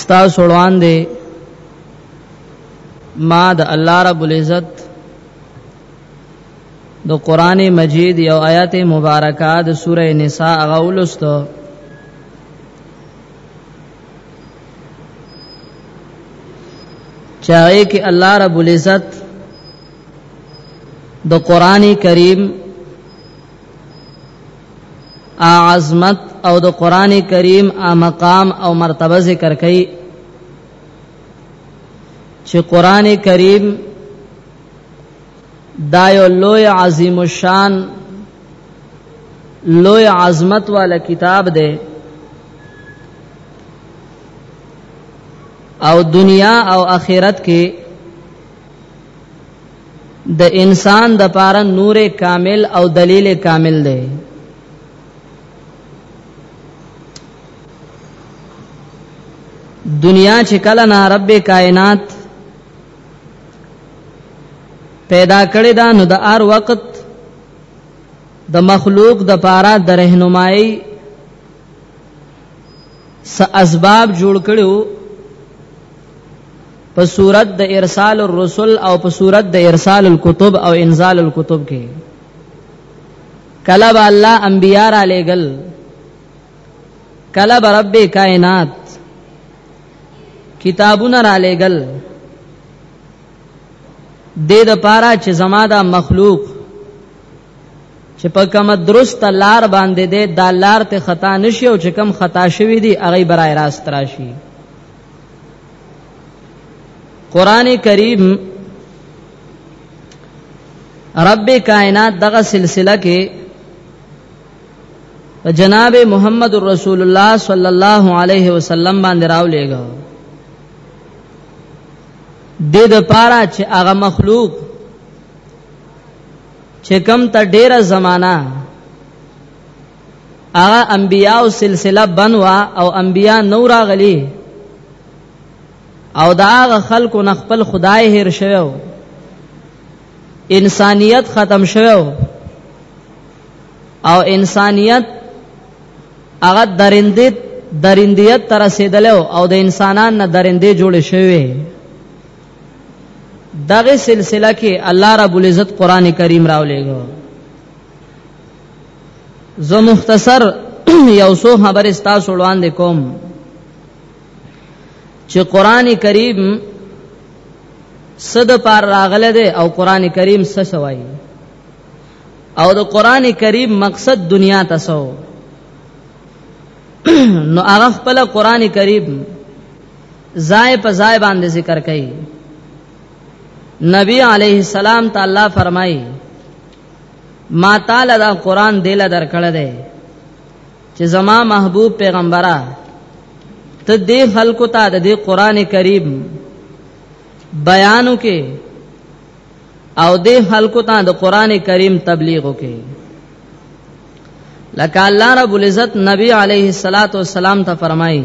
ستاسو وړاندې ما د الله رب العزت د قران مجید یو آیات مبارکه د سوره نساء غولستو چاہے کہ اللہ رب العزت د قران کریم عظمت او د قران کریم ا مقام او مرتبه ذکر کړي چې قران کریم دا یو لوی عظیم الشان لوی عظمت والا کتاب دی او دنیا او آخرت کې د انسان د پاره نور کامل او دلیل کامل دی دنیا چې کله نه رب کائنات پیدا کړی دا نو د هر وخت د مخلوق د پاره د رهنمایي س اسباب جوړ کړو په صورت د ارسال الرسل او په صورت د ارسال الكتب او انزال الكتب کې کله به الله انبيار را لېګل کله به رب کائنات کتابونه را لېګل د دې لپاره چې زما دا مخلوق چې په کوم درست لار باندې دې دا لار ته خطا نشي او چې کم خطا شوی دی هغه برای راست راشي قران کریم رب کائنات دغه سلسله کې جناب محمد رسول الله صلی الله علیه وسلم باندې راولېګو د د پاره چې هغه مخلوق چې کم ته ډیره زمانہ هغه انبیا او سلسله بنوا او انبیا نو راغلی او دا هغه خلکو نه خپل خدای هیر شوو انسانیت ختم شوو او انسانیت هغه درندې درندیت تر رسیدلو او د انسانان نه درندې جوړ شوی دغه سلسله کې الله رب العزت قران کریم راولېګو زه مختصر یو څو خبرې ستاسو وړاندې کوم چې قران کریم صد پار راغله ده او قران کریم څه شوی او د قران کریم مقصد دنیا تاسو نو هغه خپل قران کریم زای په زای باندې ذکر کړي نبی علیہ السلام تعالی فرمایي ما تعالی دا قران دل درکړه دی چې زما محبوب پیغمبره ته دې خلکو ته د دې قران کریم بیانو کې او دې خلکو ته د قران کریم تبلیغ وکې لکه الله رب العزت نبی علیه الصلاۃ والسلام ته فرمایي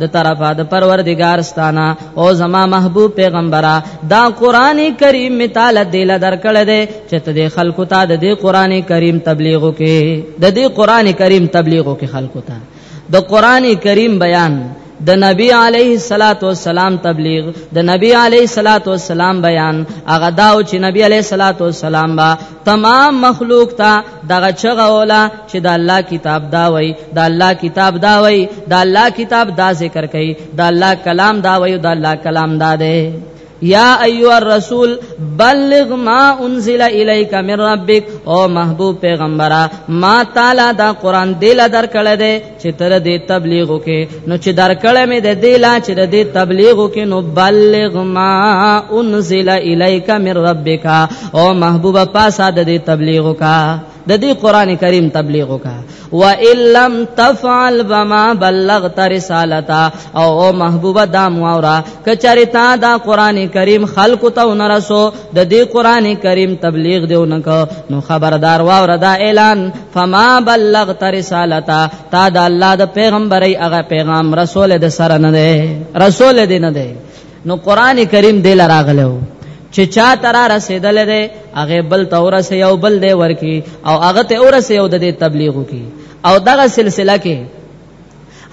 د طرفه د پروردگار ستانه او زما محبوب پیغمبره دا قران کریم می تعالی دل درکړه دې چې ته د خلکو ته د دې قران کریم تبلیغ وکې د دې قران کریم تبلیغ وکې خلکو ته د قران کریم بیان د نبی علیه الصلاۃ والسلام تبلیغ د نبی علیه الصلاۃ والسلام بیان هغه داو چې نبی علیه الصلاۃ والسلام با تمام مخلوق ته دغه چغه ولا چې د الله کتاب دا وای د الله کتاب دا وای د الله کتاب دا ذکر کوي د الله کلام دا وای د الله کلام دا دی یا ایو الرسول بلغ ما انزل الیک من ربک او محبوب پیغمبره ما تعالی دا قران دل درکړه دے چې تر دې تبلیغ وکې نو چې درکړې مې د دې لا چې دې تبلیغ وکې نو بلغ ما انزل الیک من ربک او محبوب پاسا د دې تبلیغ وکا د دې قران کریم تبلیغ وکا و ان لم تفعل بما بلغت رسالتا او او محبوب دا مورا کچری تا دا قران کریم خلق ته ونرسو د دې قران کریم تبلیغ دیو نک نو خبردار واور دا اعلان فما بلغت رسالتا تا د الله د پیغمبري هغه پیغام رسول د سره نه دی رسول دی نه دی نو قران کریم دل راغلو چې چا ترا رسیدل دی هغه بل تور سه یو بل دی ورکی او هغه ته اور سه یو د تبلیغ کی او دغه سلسله کې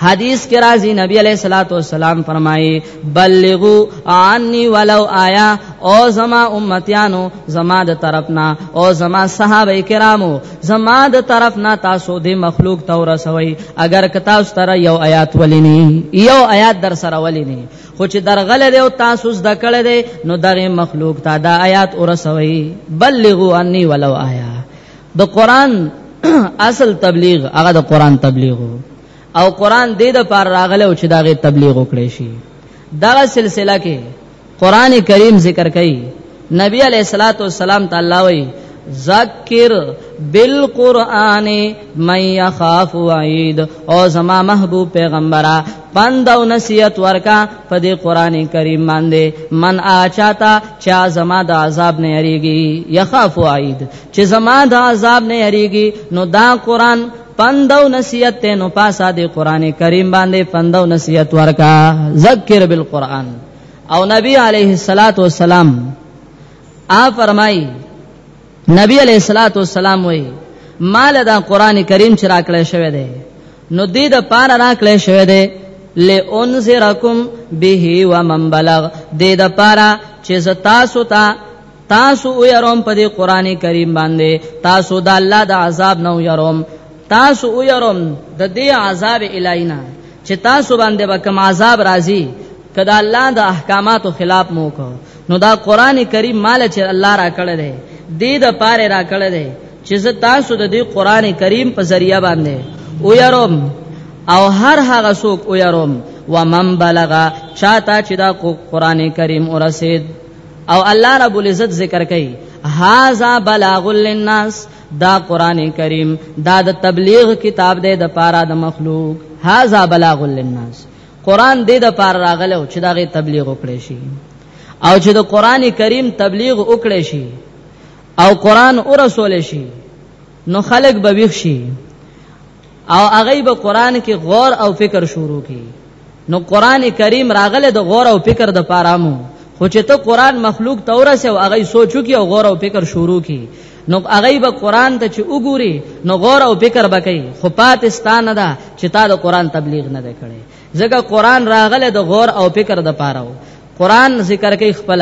حدیث کې راځي نبی علیہ الصلوۃ والسلام فرمایي بلغو عني ولو آیا او زما امتیانو زما د طرفنا او زما صحابه کرامو زما د طرفنا تاسو د مخلوق تور سوي اگر که تاسو تر یو آیات ولینی یو آیات در سره ولینی خو چې درغله دی او تاسو زده کړه دی نو دغه مخلوق ته دا آیات ورسوي بلغو عني ولو آیا د قران اصل تبلیغ هغه د قران تبلیغ او قران دې د پار راغله او چې داغه تبلیغ وکړي شي دغه سلسله کې قران کریم ذکر کړي نبی علیہ الصلوۃ والسلام تعالی وی ذکر بالقران من يخاف وعید او زما محبوب پیغمبره پند او نصیحت ورکا په دې قران کریم باندې من آچاتا چا زما د عذاب نه یریږي یخاف عید چې زما د عذاب نه یریږي نو دا قران پندو نصیحت ته نو پاسا دی قران کریم باندې پندو نصیحت ورکا ذکر بالقران او نبی علیه الصلاۃ والسلام آ فرمای نبی علیہ الصلوۃ والسلام وی مال دا قران کریم چې راکړی شوی دی نو دې د پار راکړی شوی دی لئنذرکم به ومن بلغ دې د پار چې زتا سوتا تاسو او يروم په دې قران کریم باندې تاسو د الله د عذاب نو يروم تاسو او يروم د دې عذاب الاینا چې تاسو باندې به کوم عذاب راځي کدا الله د احکاماتو خلاف مو کو نو دا قران کریم مال چې الله را کړی دی دې د پاره را کړی دی چې زه تاسو د دې قران کریم په ذریعہ باندې او یاروم او هر هغه څوک او یاروم ومن بلغا چاته چې دا قران کریم ورسید او الله رب العزت ذکر کوي هاذا بلاغ للناس دا قران کریم دا د تبلیغ کتاب دی د پاره د مخلوق هاذا بلاغ للناس قران دې د پاره راغلو چې دا غي تبلیغ وکړي شي او چې د قران کریم تبلیغ وکړي شي او قران ورسول شي نو خلق به ویښ شي او هغه به قران کې غور او فکر شروع کړي نو قران کریم راغله د غور او فکر د پارامو خو چې ته قران مخلوق ته ورسې او هغه سوچو کې او غور او فکر شروع کی نو هغه به قران ته چې وګوري نو غور او فکر وکړي خو پاکستان نه دا چې تا د قران تبلیغ نه وکړي ځکه قران راغله د غور او فکر د پاره قران ذکر کوي خپل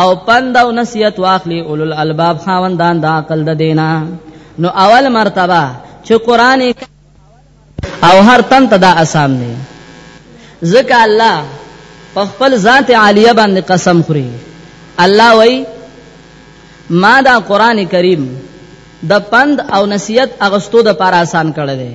او پند او نصیحت واخلي اولو الالباب خاوندان د عقل د دینا نو اول مرتبه چې قران او هر تن ته دا اسام نه ځکه الله په خپل ذات عالیه باندې قسم خوري الله وای ما دا قران کریم د پند او نصیحت اغستو د پر آسان کړی دی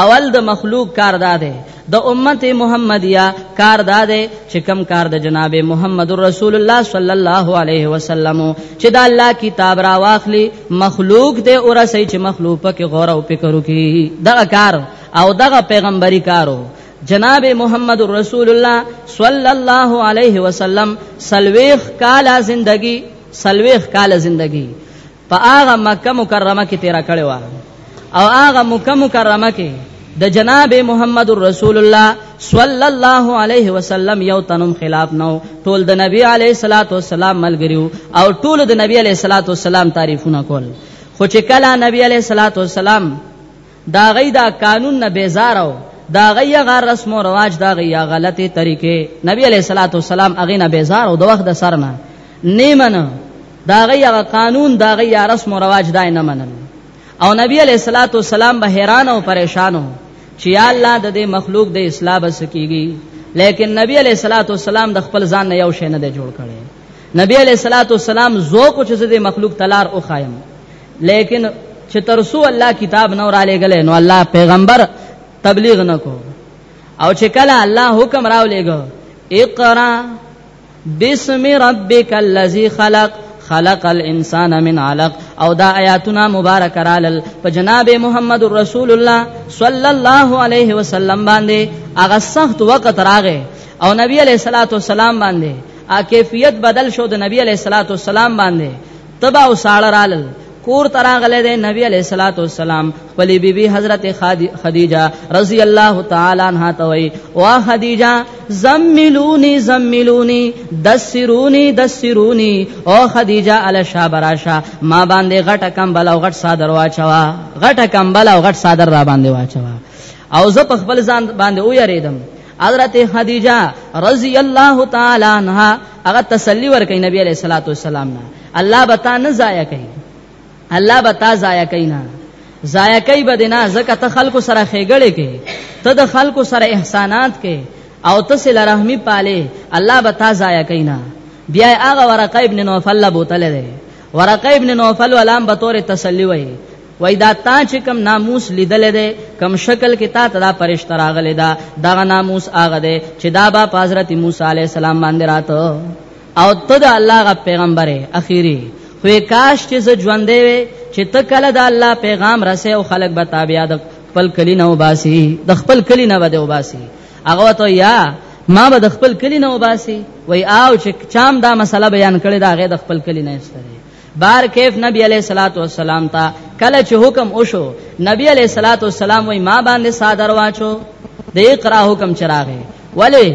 اول د مخلوق کار داده د امت محمدیه کار داده چې کم کار د جناب محمد رسول الله صلی الله علیه وسلم چې د الله کتاب را واخلي مخلوق دې اورسې چې مخلوق پکې غور او فکر وکړي دغه کار او دغه پیغمبري کارو جناب محمد رسول الله صلی الله علیه وسلم سلويخ کالا زندگی سلويخ کالا زندگی په هغه مکه مکرمه کې تیر کړی و او هغه مکه مکرمه کې د جناب محمد رسول الله صلی الله علیه وسلم یو تنم خلاف نو ټول د نبی علی صلوات و سلام ملګریو او ټول د نبی علی صلوات و سلام تعریفونه کول خو چې کله نبی علی صلوات و سلام دا غي دا قانون نه بیزار او دا غي غا رسم او رواج دا غي غلطه طریقې نبی علیہ الصلوۃ والسلام اغه نه بیزار او د وخت د سرنا نیمن دا غي غا قانون دا غي رسم او رواج دای نه منل او نبی علیہ الصلوۃ والسلام به حیران او پریشان او چې یا الله د دې مخلوق د اصلاح بس کیږي لیکن نبی علیہ الصلوۃ والسلام د خپل ځان نه یو شی نه جوړ کړي نبی علیہ الصلوۃ والسلام زو کو چې د مخلوق تلار او خایم لیکن چې ترسو الله کتاب نو را لګلې نو الله پیغمبر تبلیغ نکو او چې کله الله حکم راو لګو اقرا بسم ربک الذی خلق خلق الانسان من علق او دا آیاتنا مبارک رالل په جناب محمد رسول الله صلی الله علیه وسلم باندې هغه سخت وخت راغې او نبی علیہ الصلوۃ والسلام باندې ا کیفیت بدل شو د نبی علیہ الصلوۃ والسلام باندې تبا او ساړه رالل کور تراغله د نبی علیہ الصلات والسلام خپل بیبي بی حضرت خدیجه رضی الله تعالی عنها ته وی وا خدیجه زملونی زملونی دسرونی دسرونی او خدیجه علی شابراشا ما باندې غټه کمبل او غټ صادر واچوا غټه کمبل او غټ صادر را باندې واچوا او زه په خپل ځان باندې ویریدم حضرت خدیجه رضی الله تعالی عنها هغه تسلی ورکړي نبی عليه الصلاه والسلام نه الله به تا نه ضایع کوي الله به تا ضایع کوي نه ضایع کوي به نه ځکه ته خلکو سره خېګړې کې ته د خلکو سره احسانات کې او ته سره رحمي پاله الله به تا ضایع کوي نه بیا هغه ورقه ابن نوفل بوتل دی ورقه ابن نوفل ولام به تور تسلی وایي وای دا تا چې کم ناموس لیدل دی کم شکل کې تا ته دا پرشتہ راغلی دا دغه ناموس هغه دی چې دا با په حضرت موسی علی السلام باندې راته او ته د الله غ پیغمبره اخیری خو کاش چې ز ژوندې وي چې ته کله د الله پیغام رسې او خلک به تابع د خپل کلی نه وباسي د خپل کلی نه بده وباسي هغه ته یا ما به د خپل کلی نه وباسي وای او چې چام دا مسله بیان کړي دا غي د خپل کلی نه استره بار کیف نبی علیہ الصلات والسلام ته کله چې حکم وشو نبی علیہ الصلات والسلام وای ما باندې صادر واچو د اقرا حکم چراغه ولی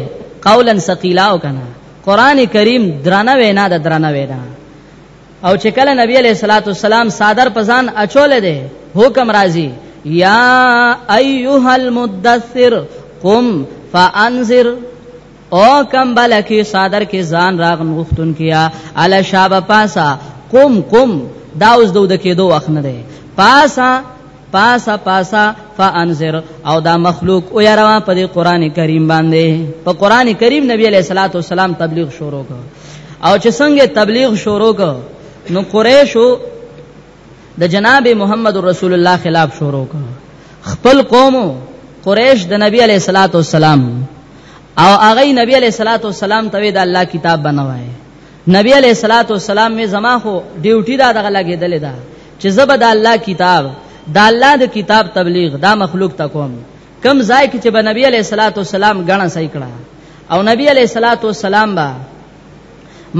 قولا ثقیلا او کنه قران کریم درنه وینا د درنه وینا او چې کله نبی علیہ الصلات والسلام صادر پزان اچول دي حکم راځي یا ایها المدثر قم فانذر او کم بلکی صادر کې ځان راغ نغختون کیا علا شاب پاسا قم قم دا اوس دو د کېدو وخت نه دی پاسا پاسا پاسا فانذر او دا مخلوق او یاروا په دې قران کریم باندې په قران کریم نبی علیہ الصلوۃ والسلام تبلیغ شروع کړ او چې څنګه تبلیغ شروع کړ نو قریشو د جناب محمد رسول الله خلاف شروع کړ خپل قوم قریش د نبی علیہ الصلات والسلام او هغه نبی علیہ الصلات والسلام ته د الله کتاب بنوای نبی علیہ الصلات والسلام می زما خو ډیوټي دا دغه لګیدل دا چې زبد الله کتاب دا الله د کتاب تبلیغ دا مخلوق ته کوم کم ځای کې چې به نبی علیہ الصلات والسلام غاڼه صحیح کړه او نبی علیہ الصلات والسلام با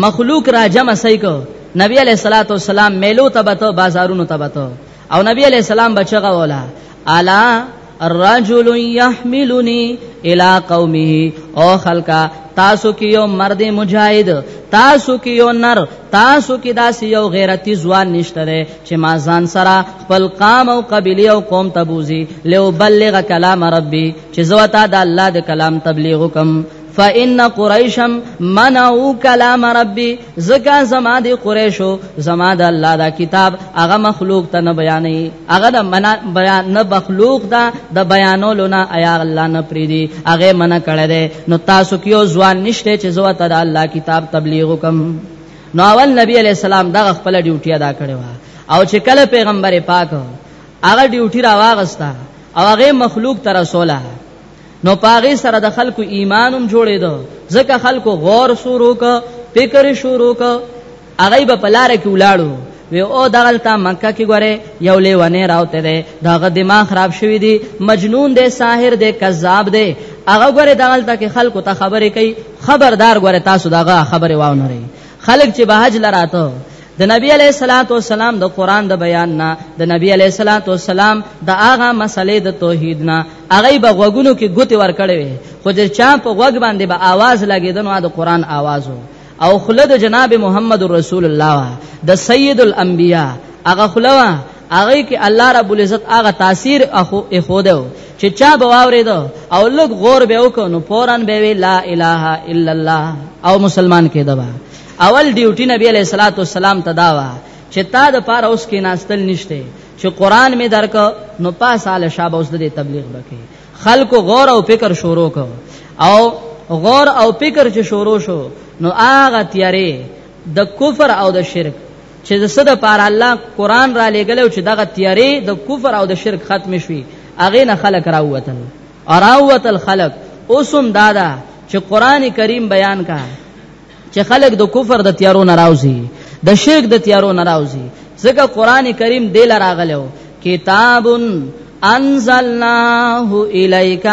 مخلوق را جمع سې کو نبی علیہ الصلوۃ والسلام میلو تبته بازارونو تبته او نبی علیہ السلام بچغه ولا الا رجل يحملني الى قومه او خلقا تاسو کې یو مرد مجاهد تاسو کې یو نر تاسو کې داسې یو غیرتی ځوان نشته دی چې ما ځان سره خپل قام او قبلی او قوم تبوزي لو بلغ کلام ربي چې زه تا د الله د کلام تبلیغ وکم فإن قريشا منعوا كلام ربي زکا زما دي قريشو زما د الله دا کتاب هغه مخلوق ته نه بیانې هغه د منا بیان نه مخلوق دا د بیانولو نه ایا الله نه پریدي هغه منع کړی دی نو تاسو کیو ځوان نشته چې زو ته د الله کتاب تبلیغ وکم نو اول نبی علی السلام دا خپل ډیوټي ادا کړې و او چې کله پیغمبر پاک هغه ډیوټي را واغستا او هغه مخلوق تر رسوله نو پاغي سره د خلکو ایمانم جوړې دو ځکه خلکو غور شروع ک فکر شروع ک هغه به پلار کې ولاړو وی او دغلتا مکه کې ګوره یو لیونه راوته دی داغه دماغ خراب شوی دی مجنون دی ساحر دی کذاب دی هغه ګوره دغلتا کې خلکو ته خبرې کوي خبردار ګوره تاسو داغه خبرې واونه ری خلک چې به حج لراته د نبی علیہ الصلات والسلام د قران د بیان نه د نبی علیہ الصلات والسلام د هغه مسلې د توحید نه هغه به غوګونو کې ګوتې ور کړې وي خو چې چا په غوګ باندې به आवाज لګیدنو د قران आवाज او خله د جناب محمد رسول الله د سید الانبیاء هغه خله هغه کې الله رب العزت هغه تاثیر اخو اخودو چې چا به واورید او لږ غور به وکړو فورن به وی لا اله الا الله او مسلمان کېدبا اول ډیوټي نبی علیہ الصلوۃ والسلام تداوا چې تا د پاره اوس کې ناستل نشته چې قران می درک نو پاساله شابه اوس د تبلیغ بکې خلکو غور او فکر شروع کو او غور او فکر چې شروع شو نو هغه تیارې د کفر او د شرک چې د صد پار الله قران را لګل او چې دغه تیارې د کفر او د شرک ختم شوي اغه نه خلق راوتل اراوت الخلق اوسم دادا چې قران کریم بیان کا چې خلک د کفر د تیارو نه راوځي د شرک د تیارو نه راوځي ځکه قران کریم دل راغلو کتاب انزلناه الیک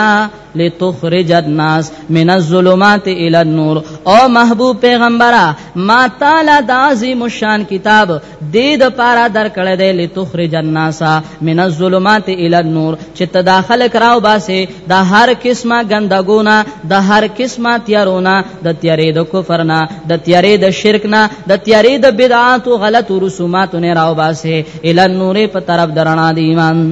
لتخرج الناس من الظلمات الى النور او محبوب پیغمبره ما تعالی د عظیم شان کتاب دې د پارا درکړې دې لتخرج الناس من الظلمات الى النور چې تداخل کراو باسه د هر قسمه ګندګونه د هر قسمه تیارونه د تیارې د کفر نه د تیارې د شرک نه د تیارې د بدعات او غلط رسومات نه راو باسه الى النور په طرف درنا دی ایمان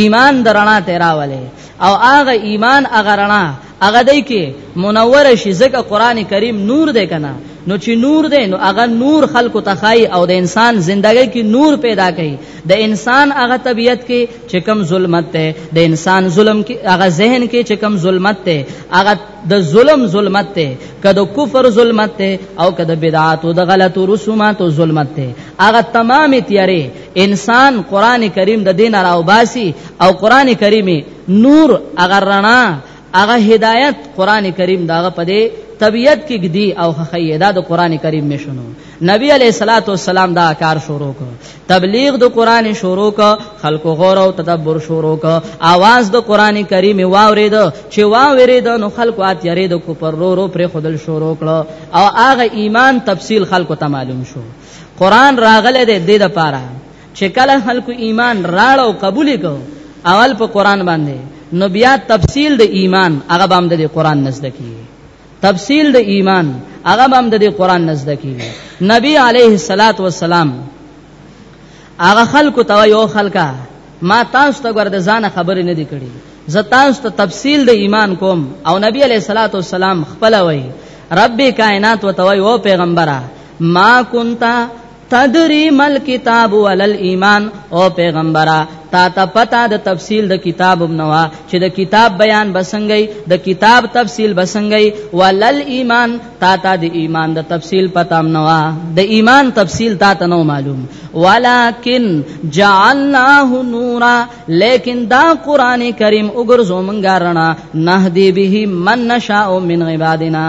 ایمان درنا تیراوله او هغه ایمان هغه رڼا هغه دی کې منور شي ځکه قران کریم نور دی کنه نو چې نور دی نو هغه نور خلکو ته خای او د انسان زندګۍ کې نور پیدا کوي د انسان هغه طبیعت کې چې کم ظلمت ته د انسان ظلم کې هغه ذهن کې چې کم ظلمت ته هغه د ظلم ظلمت ته کده کفر ظلمت ته او کده بدعات او د غلط رسومات او ظلمت ته هغه تمام تیارې انسان قران کریم د دین راو باسي او قران کریم نور هغه رڼا هغه هدایت قران کریم داغه پدې طبیعت کې ګدي او خیدا د قران کریم مشنو نبی علیہ الصلات والسلام دا کار شروع کو تبلیغ د قران شروع کو خلکو غور او تدبر شروع کو आवाज د قران کریم واورید چې واورید نو خلکو اتیری د کو پر رو رو پر خودل شروع کړه او هغه ایمان تفصیل خلکو ته معلوم شو قران راغله د دې لپاره چې کله خلکو ایمان راړ او قبول کو اول په قران باندې نو بیا تفصیل د ایمان هغه بام د قران نزد کی تفصیل د ایمان هغه بام د قران نزد کی نبی علیه الصلاۃ والسلام هغه خلکو ته یو خلکا ما تاسو ته ګور د ځان خبرې نه دی کړی زه تاسو ته تفصیل د ایمان کوم او نبی علیه الصلاۃ والسلام خپل وای رب کائنات وتوي او پیغمبره ما كنت تدری مل کتاب ولل ایمان او پیغمبره تا ته پتا د تفصیل د کتاب ابنوا چې د کتاب بیان بسنګي د کتاب تفصیل بسنګي ولل ایمان تا ته د ایمان د تفصیل پتا منوا د ایمان تفصیل تا ته نو معلوم ولکن جعلناه نورا لیکن دا قران کریم وګرځو مونږه رڼا نهدی به من نشاء من عبادنا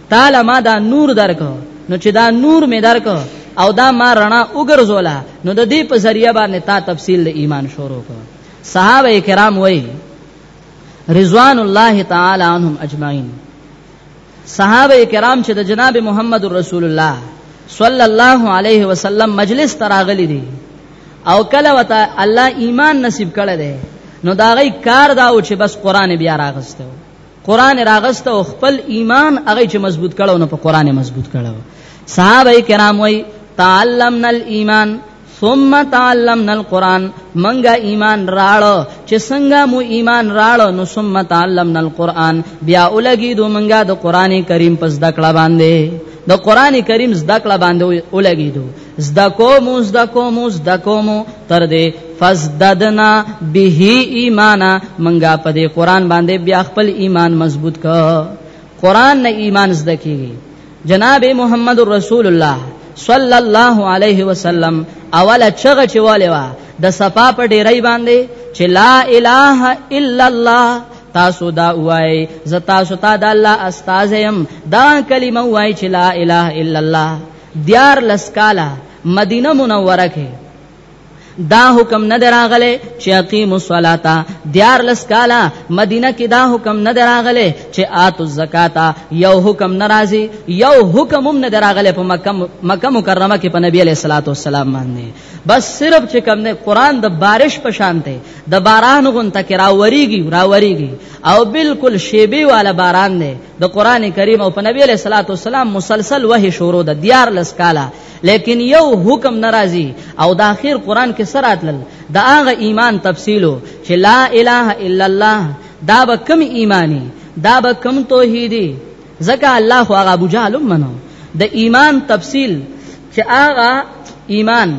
تاله ما دا نور درک نو چې دا نور می درک او دا ما رڼا وګرځولا نو د دې په ذریعہ باندې تا تفصیل د ایمان شروع کړ صحابه کرام وای رضوان الله تعالی عنهم اجمعین صحابه کرام چې د جناب محمد رسول الله صلی الله علیه وسلم مجلس تراغلی دي او کله وته الله ایمان نصیب کړی دی نو دا غي کار دا او چې بس قران بیا راغسته قران راغست او خپل ایمان هغه چې مضبوط کړو نو په قران مضبوط کړو صحابه کرام وای تعلمنا الايمان ثم تعلمنا القران منګه ایمان راړو چې څنګه مو ایمان راړو نو ثم تعلمنا القران بیا ولګي دو منګه د قران کریم پس دکړه باندې د قران کریم زدکړه باندې ولګي دو زده کوم زده کوم زده کوم تر دې فزددنا به ایمان منګه په دې قران باندې بیا خپل ایمان مضبوط ک قران نه ایمان زده کیږي جناب محمد رسول الله صلی الله علیه وسلم اوله چغه چواله وا د صفا په ډیرای باندې چې لا اله الا الله تاسو دا وای ز تاسو ته د الله استاد يم دا کلمه وای چې لا اله الا الله دیارلس کاله مدینه منوره کې دا حکم نه دراغله چې اقیم الصلاتا دیار لس کالا مدینه کې دا حکم نه دراغله چې آت الزکاتا یو حکم ناراضي یو حکم هم نه دراغله په مکه مکه مکرمه کې په نبی علیہ الصلوۃ والسلام باندې بس صرف چې کوم نه قران د بارش په شان دی د باران غونته کې راوريږي راوريږي او بالکل شیبي والا باران دی د قران کریم او په نبی له صلوات والسلام مسلسل وحي شروع د دیار لسکالا لیکن یو حکم ناراضي او د اخر قران کې سرات لل د هغه ایمان تفصیلو چې لا اله الا الله دا به کم ایمانی دا به کم توحیدی ځکه الله خو هغه ابو جهل منو د ایمان تفصیل چې هغه ایمان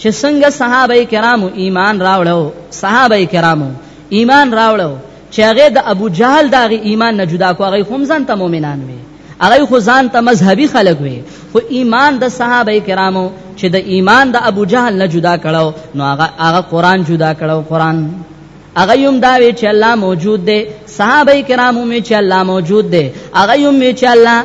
چې څنګه صحابه کرامو ایمان راوړو صحابه کرامو ایمان راوړو چې هغه د ابو جهل دغه ایمان نه جدا کو هغه هم ځان ته مؤمنان وي هغه خو ځان ته مذهبي خلک وي خو ایمان د صحابه کرامو چې د ایمان د ابو جهل نه جدا کړو نو هغه هغه قران جدا کړو قران هغه هم دا وی چې الله موجود دی صحابه کرام هم چې الله موجود دی هغه هم چې الله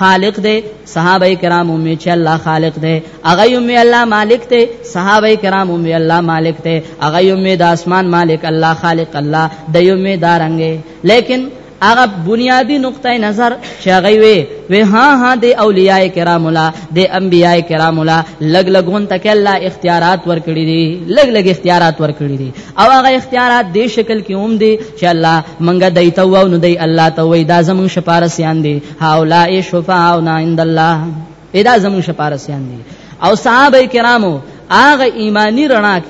خالق دی صحابه کرام هم چې الله خالق دی هغه هم الله مالک دی صحابه کرام هم الله مالک دی هغه هم د اسمان مالک الله خالق الله د یوم دارنګ لیکن هغه بنیادی نقطه نظر چې هغه وی وی ها ها د اولیاء کرام لا د انبیاء کرام لا لګ لګون تک الله اختیارات ورکړي دي لګ لګ اختیارات ورکړي دي او هغه اختیارات د شکل کې هم دي چې الله منګه دایته و نو دی الله ته وی دا زمون شپارسیان دي هاولاء شفاعنا عند الله ادا زمون شپارسیان دي او صحابه کرامو هغه ایمانی رڼا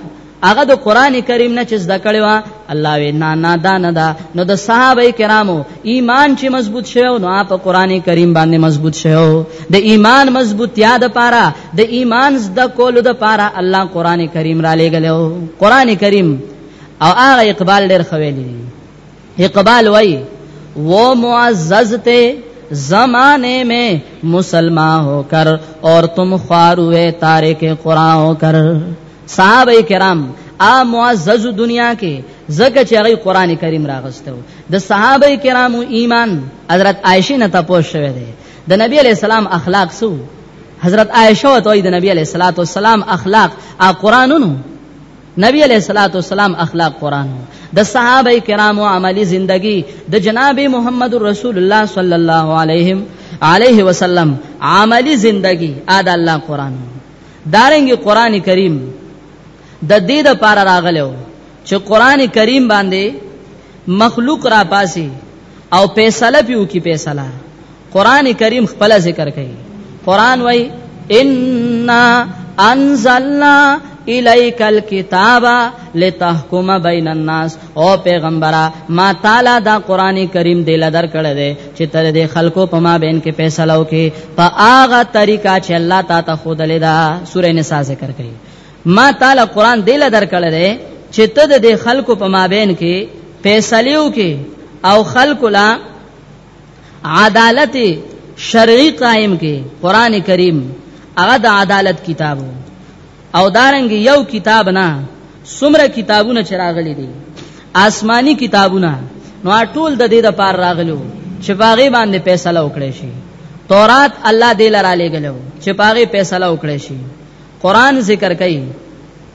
هغه د قران کریم نه چې زده کړي وا الله وی نه نه دا نه دا نو د صحابه کرامو ایمان چې مضبوط شوی نو په قران کریم باندې مضبوط شوی د ایمان مضبوطیا د پاره د ایمان زده کولو د پاره الله قران کریم را لېګلو قران کریم او هغه اقبال ډېر خویلی اقبال وای وہ معزز تے زمانے میں مسلمان ہو کر اور تم خوار ہوئے تارک قرآن ہو کر صحابہ کرام ا معزز دنیا کې زکه چې هغه قران کریم راغستو د صحابه کرامو ایمان حضرت عائشه نه تاسو شوه دی د نبی علی السلام اخلاق سو حضرت عائشه او د نبی علی السلام اخلاق ا قرانونو نبی علیہ الصلوۃ والسلام اخلاق قران د صحابه کرامو عملی زندگی د جناب محمد رسول الله صلی الله علیه علیه وسلم عملی زندگی ادا الله قران دارنګ قران کریم د دې د پار راغلو چې قران کریم باندې مخلوق را پاسي او فیصله پیو کی فیصله قران کریم خپل ذکر کوي قران وای ان انزلنا الیک الكتاب لتحکم بین الناس او پیغمبره ما تعالی دا قران کریم دی لدر کړه دی چې تر دې خلکو په ما بین کې فیصله وکي په هغه طریقه چې الله تا ته خود لیدا سورې نساء ذکر کړي ما تعالی قران دی لدر کړه دی چې ته د خلکو په مابین کې فیصله وکي او خلکو لا عدالت شرعي قائم کې قران کریم هغه د عدالت کتابو او دارنګ یو کتاب نه سمره کتابونه چراغلي دي آسمانی کتابونه نو ټول د دې د پار راغلو چې باغې باندې فیصله وکړي شي تورات الله دې لرا لګلو چې باغې فیصله وکړي شي قران ذکر کوي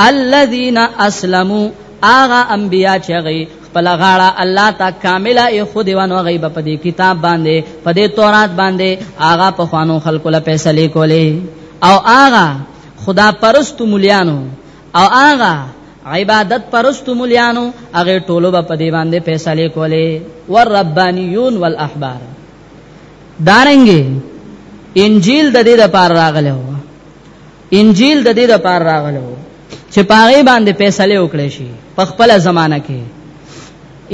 الذين اسلموا اغا انبیا چې غي خپل غاړه الله تا کامله ای خو دی ونه غي په دې کتاب باندې په دې تورات باندې اغا په خوانو خلکو له فیصله کولې او اغا خدا پرست مليانو او اغا عبادت پرست مليانو اغه ټولو په دې باندې فیصله کولې ور ربانيون والاحبار دارنګي انجیل د دې لپاره راغلی و انجیل د دې د پار راغلو چې پاغه باندې فیصله وکړي شي په خپل زمانہ کې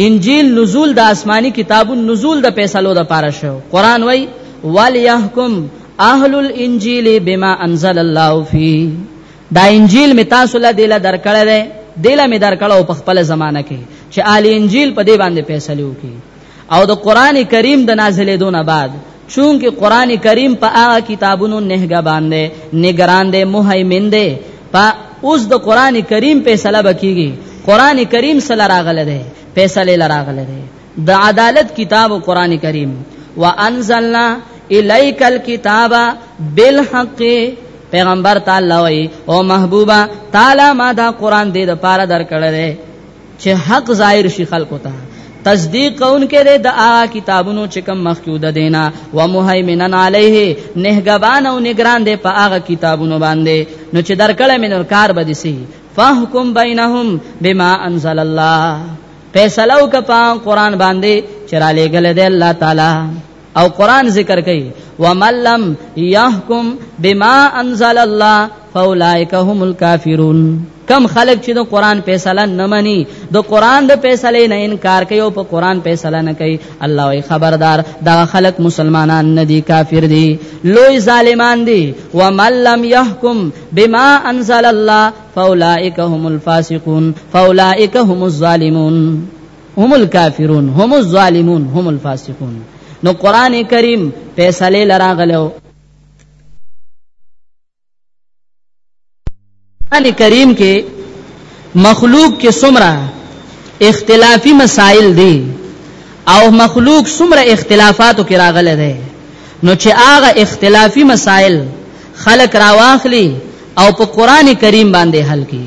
انجیل نزول د آسمانی کتابو نزول د فیصلو د پاره شو قران وای وليحکم اهل الانجیل بما انزل الله فی دا انجیل می تاسو له دله درکړه ده دله می درکړه په خپل زمانہ کې چې آل انجیل په دې باندې فیصله وکړي او د قران کریم د نازلېدو نه بعد چونکه قران کریم په هغه کتابونو نهګه باندې نگران دی مهیمن دی په اوس د قران کریم فیصله بکیږي قران کریم سره راغله دی فیصله لراغله دی د عدالت کتاب قران کریم وانزلنا الیک الكتاب بالحق پیغمبر تعالی وای او محبوبا تعالی ما دا قران دې د پاره درکړل چې حق ظاهر شي خلکو ته تصدیق کون کې د هغه کتابونو چې کوم مخکوده دینا و مهیمنن علیه نهګبان او نگران دی په هغه کتابونو باندې نو چې درکړه مینور کار بدی سي فاحکم بینهم بما انزل الله فیصلو کپا قران باندې چرالې غل دی الله تعالی او قران ذکر کوي ومن لم يحكم بما انزل الله فاولئک هم الكافرون کم خلق چې د قران فیصله نه مني د قران د فیصله نه انکار کوي او په قران فیصله نه کوي الله وي خبردار دا خلق مسلمانان نه دي کافر دي لوی ظالمان دي ومن لم يحكم بما انزل الله فاولئک هم الفاسقون فاولئک هم الظالمون هم الکافرون هم الظالمون هم الفاسقون نو قران کریم فیصله لراغلو قران کریم کې مخلوق کې سمرا اختلافي مسائل دي او مخلوق سمرا اختلافاتو کې راغله ده نو چې هغه اختلافي مسائل خلق راواخلي او په قران کریم باندې حل کړي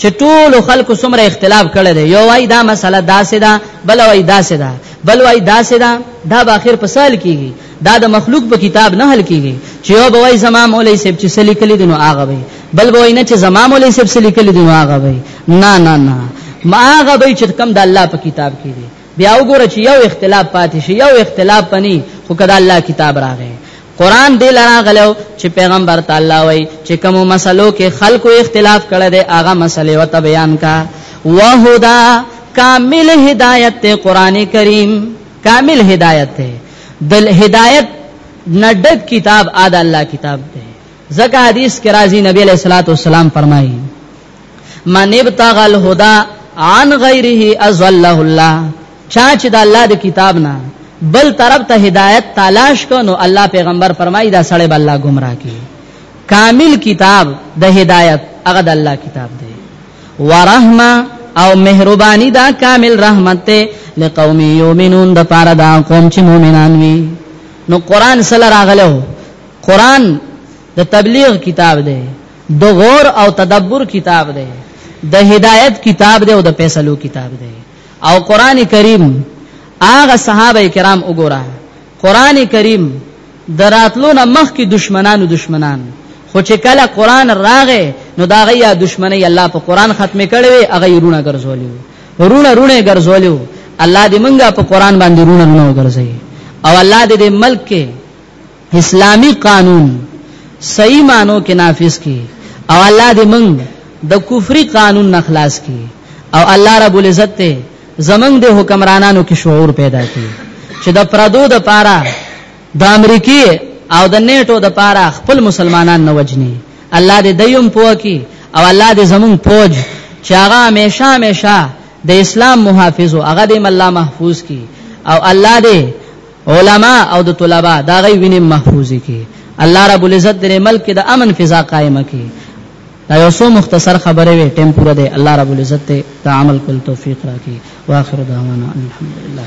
چې ټول خلکو څومره اختلاف کړی دی یو وای دا مسله داسې ده بل وای داسې ده بل وای داسې ده دا به اخر په سال کیږي دا د مخلوق په کتاب نه حل کیږي چې یو بوای زما مولای سیب چې سلی کلی دینو هغه وي بل بوای نه چې زما مولای سیب سلی کلی دینو هغه وي نه نه نه ما هغه به چې کم د الله په کتاب کې دي بیا وګوره چې یو اختلاف پاتې شي یو اختلاف پني خو کدا الله کتاب راغی قرآن دې له راغلی و چې پیغمبر ته الله وایي چې کومو مسلو کې خلکو اختلاف کړی دی هغه مسلې ورته بیان کا وهدا کامل هدایت ته قرآن کریم کامل هدایت ته د هدایت نډک کتاب ادا الله کتاب دی ځکه حدیث کې راځي نبی علیہ الصلوۃ والسلام فرمایي من ابتغى الهدى عن غيره اضله الله چا چې د الله د کتاب نه بل طرف ته هدایت تلاش کو نو الله پیغمبر فرمایي دا سړی به الله گمراه کی کامل کتاب د هدایت هغه د الله کتاب دی ورحمه او مهرباني دا کامل رحمت ته لقوم یؤمنون د پاره دا قوم چې مؤمنان وي نو قران سره راغلو قران د تبلیغ کتاب دی د غور او تدبر کتاب دی د هدایت کتاب دی او د فیصلو کتاب دی او قران کریم هغه صحابه کرام وګوره قران کریم دراتلو نه مخ کې دشمنانو دشمنان خو چې کله قران راغې نو دا غیا دشمنی الله په قران ختم کړي هغه یرونه ګرځولیو رونه رونه ګرځولیو الله دې منګه په قران باندې رونه رونه ګرځي او الله دې دې ملک کې اسلامی قانون صحیح مانو کې نافذ کی او الله دې موږ د کفري قانون نه خلاص کی او الله رب العزت ته زمنګ د حکمرانانو کې شعور پیدا کی چې د پردو د پاره د امریکای او د نیټو د پاره خپل مسلمانان نه وجني الله دې دیم پوه کی او الله دې زمون پوج چې هغه همیشه همیشه د اسلام محافظ او هغه دې الله محفوظ کی او الله دې علما او د طلبه دا غي ویني محفوظي کی الله رب العزت دې ملک کې د امن فضا قائمه کی دا یو څو مختصر خبره وي ټیم پوره دی الله رب العزت ته د عمل کول توفیق راکړي واخر دعوانا الحمدلله